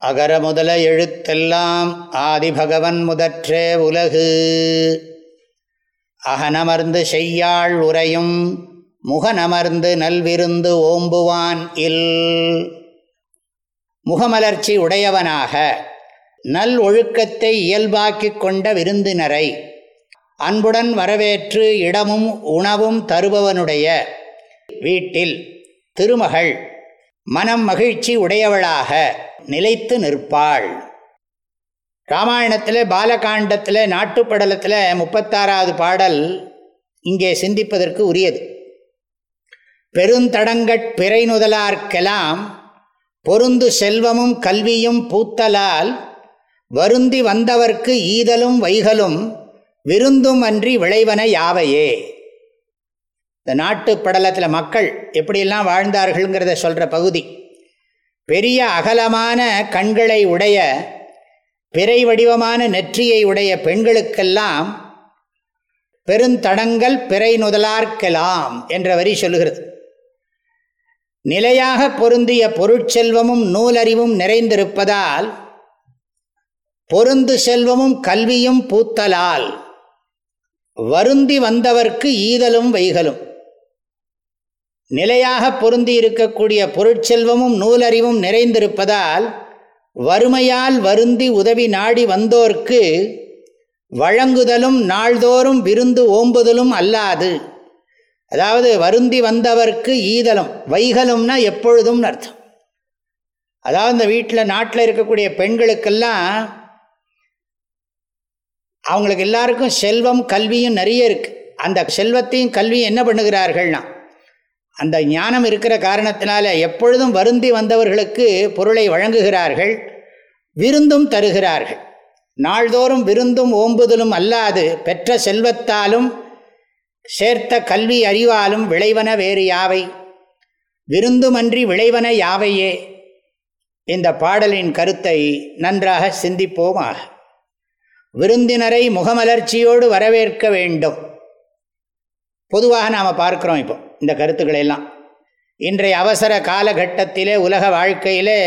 அகர முதல எழுத்தெல்லாம் ஆதிபகவன் முதற்றே உலகு. அகனமர்ந்து செய்யாள் உரையும் முகனமர்ந்து நல்விருந்து ஓம்புவான் இல். முகமலர்ச்சி உடையவனாக நல் ஒழுக்கத்தை இயல்பாக்கிக் கொண்ட விருந்தினரை அன்புடன் வரவேற்று இடமும் உணவும் தருபவனுடைய வீட்டில் திருமகள் மனம் மகிழ்ச்சி உடையவளாக நிலைத்து நிற்பாள். ராமாயணத்தில் பாலகாண்டத்தில் நாட்டுப்படலத்தில் முப்பத்தாறாவது பாடல் இங்கே சிந்திப்பதற்கு உரியது. பெருந்தடங்கட் பிறை நுதலார்க்கெல்லாம் பொருந்து செல்வமும் கல்வியும் பூத்தலால் வருந்தி வந்தவர்க்கு ஈதலும் வைகலும் விருந்தும் அன்றி விளைவன யாவையே? இந்த நாட்டு படலத்தில் மக்கள் எப்படியெல்லாம் வாழ்ந்தார்கள்ங்கிறத சொல்கிற பகுதி. பெரிய அகலமான கண்களை உடைய பிறை வடிவமான நெற்றியை உடைய பெண்களுக்கெல்லாம் பெருந்தடங்கள் பிறை நுதலார்க்கலாம் என்ற வரி சொல்லுகிறது. நிலையாக பொருந்திய பொருட்செல்வமும் நூலறிவும் நிறைந்திருப்பதால் பொருந்து செல்வமும் கல்வியும் பூத்தலால் வருந்தி வந்தவர்க்கு ஈதலும் வைகலும். நிலையாக பொருந்தி இருக்கக்கூடிய பொருட்செல்வமும் நூலறிவும் நிறைந்திருப்பதால் வறுமையால் வருந்தி உதவி நாடி வந்தோர்க்கு வழங்குதலும் நாள்தோறும் விருந்து ஓம்புதலும் அல்லாது. அதாவது வருந்தி வந்தவர்க்கு ஈதலும் வைகலும்னா எப்பொழுதும் அர்த்தம். அதாவது இந்த வீட்டில் நாட்டில் இருக்கக்கூடிய பெண்களுக்கெல்லாம் அவங்களுக்கு எல்லாருக்கும் செல்வம் கல்வியும் நிறைய இருக்குது அந்த செல்வத்தையும் கல்வியும் என்ன பண்ணுகிறார்கள்னா அந்த ஞானம் இருக்கிற காரணத்தினால எப்பொழுதும் வருந்தி வந்தவர்களுக்கு பொருளை வழங்குகிறார்கள் விருந்தும் தருகிறார்கள். நாள்தோறும் விருந்தும் ஓம்புதலும் அல்லாது பெற்ற செல்வத்தாலும் சேர்த்த கல்வி அறிவாலும் விளைவன வேறு யாவை? விருந்துமன்றி விளைவன யாவையே? இந்த பாடலின் கருத்தை நன்றாக சிந்திப்போமாக. விருந்தினரை முகமலர்ச்சியோடு வரவேற்க வேண்டும். பொதுவாக நாம் பார்க்குறோம் இப்போ. இந்த கருத்துக்களையெல்லாம். இன்றைய அவசர காலகட்டத்திலே உலக வாழ்க்கையிலே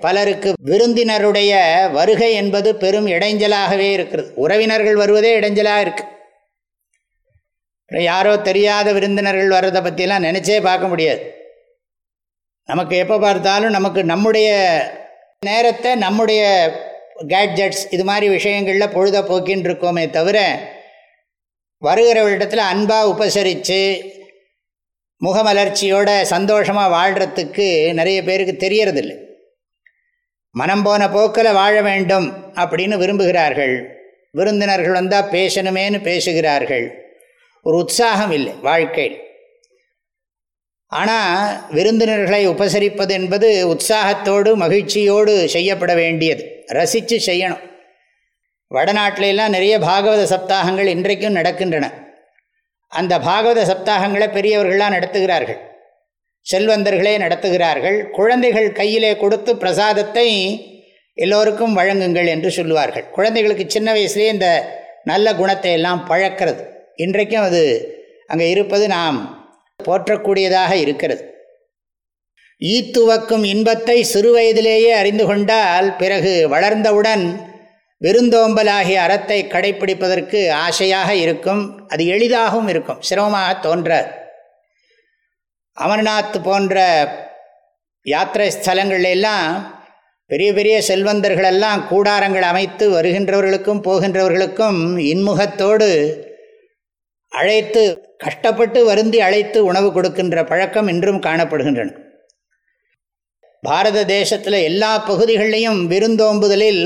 பலருக்கு விருந்தினருடைய வருகை என்பது பெரும் இடைஞ்சலாகவே இருக்கிறது. உறவினர்கள் வருவதே இடைஞ்சலாக இருக்கு. யாரோ தெரியாத விருந்தினர்கள் வர்றதை பற்றிலாம் நினச்சே பார்க்க முடியாது. நமக்கு எப்போ பார்த்தாலும் நமக்கு நம்முடைய நேரத்தை நம்முடைய கேட்ஜெட்ஸ் இது மாதிரி விஷயங்களில் பொழுத போக்கின்னு இருக்கோமே தவிர வருகிறவர்களிடத்தில் அன்பாக உபசரித்து முகமலர்ச்சியோட சந்தோஷமாக வாழ்கிறதுக்கு நிறைய பேருக்கு தெரியறதில்லை. மனம் போன போக்கில் வாழ வேண்டும் அப்படின்னு விரும்புகிறார்கள். விருந்தினர்கள் வந்தால் பேசணுமேனு பேசுகிறார்கள். ஒரு உற்சாகம் இல்லை வாழ்க்கை ஆனால் விருந்தினர்களை உபசரிப்பது என்பது உற்சாகத்தோடு மகிழ்ச்சியோடு செய்யப்பட வேண்டியது. ரசித்து செய்யணும். வடநாட்டிலெல்லாம் நிறைய பாகவத சப்தாகங்கள் இன்றைக்கும் நடக்கின்றன. அந்த பாகவத சப்தாகங்களை பெரியவர்களாக நடத்துகிறார்கள். செல்வந்தர்களே நடத்துகிறார்கள். குழந்தைகள் கையிலே கொடுத்து பிரசாதத்தை எல்லோருக்கும் வழங்குங்கள் என்று சொல்லுவார்கள். குழந்தைகளுக்கு சின்ன வயசுலேயே இந்த நல்ல குணத்தை எல்லாம் பழக்கிறது. இன்றைக்கும் அது அங்கே இருப்பது நாம் போற்றக்கூடியதாக இருக்கிறது. ஈத்துவக்கும் இன்பத்தை சிறு வயதிலேயே அறிந்து கொண்டால் பிறகு வளர்ந்தவுடன் விருந்தோம்பலாகிய அறத்தை கடைப்பிடிப்பதற்கு ஆசையாக இருக்கும். அது எளிதாகவும் இருக்கும். சிரமமாக தோன்றார் அமர்நாத் போன்ற யாத்திரை ஸ்தலங்களிலெல்லாம் பெரிய பெரிய செல்வந்தர்களெல்லாம் கூடாரங்கள் அமைத்து வருகின்றவர்களுக்கும் போகின்றவர்களுக்கும் இன்முகத்தோடு அழைத்து கஷ்டப்பட்டு வருந்தி அழைத்து உணவு கொடுக்கின்ற பழக்கம் இன்றும் காணப்படுகின்றன. பாரத தேசத்தில் எல்லா பகுதிகளிலையும் விருந்தோம்புதலில்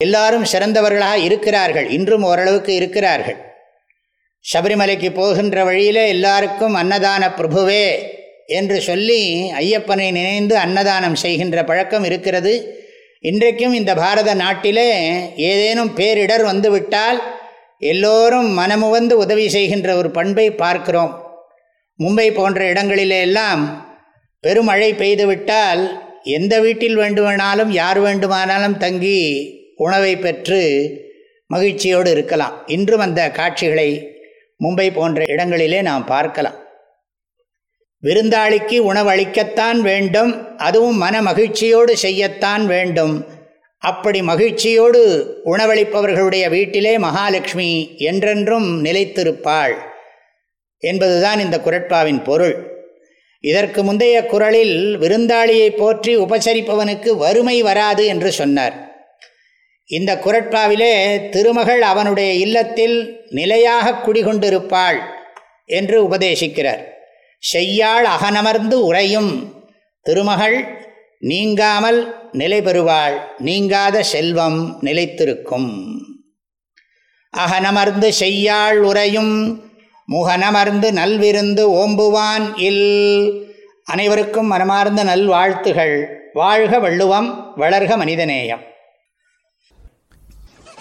எல்லாரும் சிறந்தவர்களாக இருக்கிறார்கள். இன்றும் ஓரளவுக்கு இருக்கிறார்கள். சபரிமலைக்கு போகின்ற வழியில் எல்லாருக்கும் அன்னதான பிரபுவே என்று சொல்லி ஐயப்பனை நினைந்து அன்னதானம் செய்கின்ற பழக்கம் இருக்கிறது. இன்றைக்கும் இந்த பாரத நாட்டிலே ஏதேனும் பேரிடர் வந்துவிட்டால் எல்லோரும் மனமுவந்து உதவி செய்கின்ற ஒரு பண்பை பார்க்கிறோம். மும்பை போன்ற இடங்களிலே எல்லாம் பெருமழை பெய்துவிட்டால் எந்த வீட்டில் வேண்டுமானாலும் யார் வேண்டுமானாலும் தங்கி உணவை பெற்று மகிழ்ச்சியோடு இருக்கலாம். இன்றும் அந்த காட்சிகளை மும்பை போன்ற இடங்களிலே நாம் பார்க்கலாம். விருந்தாளிக்கு உணவளிக்கத்தான் வேண்டும் அதுவும் மன மகிழ்ச்சியோடு செய்யத்தான் வேண்டும். அப்படி மகிழ்ச்சியோடு உணவளிப்பவர்களுடைய வீட்டிலே மகாலட்சுமி என்றென்றும் நிலைத்திருப்பாள் என்பதுதான் இந்த குரட்பாவின் பொருள். இதற்கு முந்தைய குரலில் விருந்தாளியை போற்றி உபசரிப்பவனுக்கு வறுமை வராது என்று சொன்னார். இந்த குரட்பாவிலே திருமகள் அவனுடைய இல்லத்தில் நிலையாக குடிகொண்டிருப்பாள் என்று உபதேசிக்கிறார். செய்யாள் அகனமர்ந்து உறையும். திருமகள் நீங்காமல் நிலை பெறுவாள். நீங்காத செல்வம் நிலைத்திருக்கும். அகனமர்ந்து செய்யாள் உரையும் முகனமர்ந்து நல்விருந்து ஓம்புவான் இல். அனைவருக்கும் மனமார்ந்த நல்வாழ்த்துகள். வாழ்க வள்ளுவம் வளர்க மனிதநேயம்.